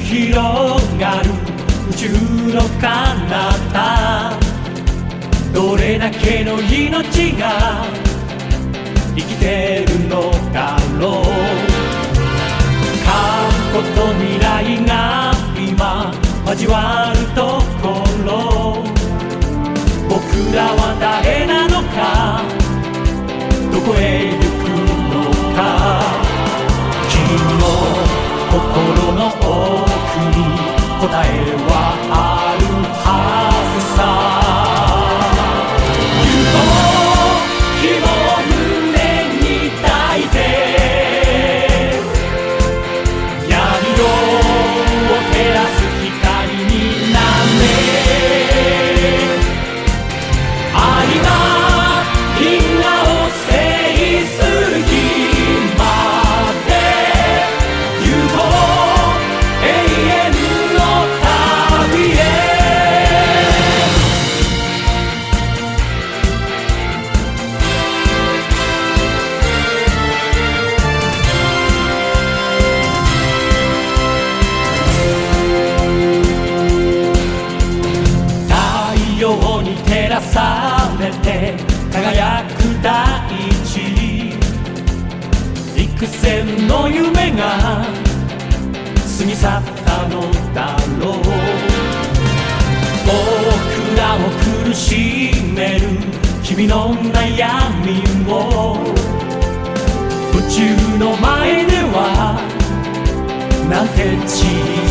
広がる。宇宙の彼方。どれだけの命が。生きてるのだろう。過去と未来が今。交わるところ。僕らは誰なのか。どこへ行くのか。君の心答えはれて輝く大地。幾千の夢が過ぎ去ったのだろう。僕らを苦しめる君の悩みを。宇宙の前ではなんて小さ